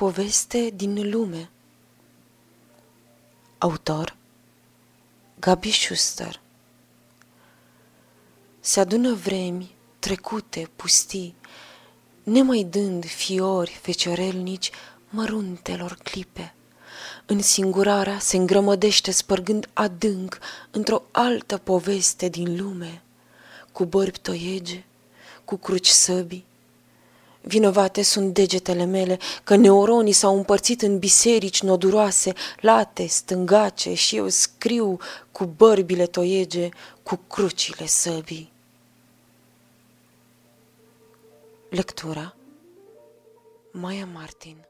poveste din lume Autor Gabi Schuster Se adună vremi trecute, pustii, nemai dând fiori feciorelnici măruntelor clipe. În singurarea se îngrămădește spărgând adânc într-o altă poveste din lume, cu bărbi toiege, cu cruci săbii, Vinovate sunt degetele mele că neuronii s-au împărțit în biserici noduroase, late, stângace și eu scriu cu bărbile toiege, cu crucile săbii. Lectura Maya Martin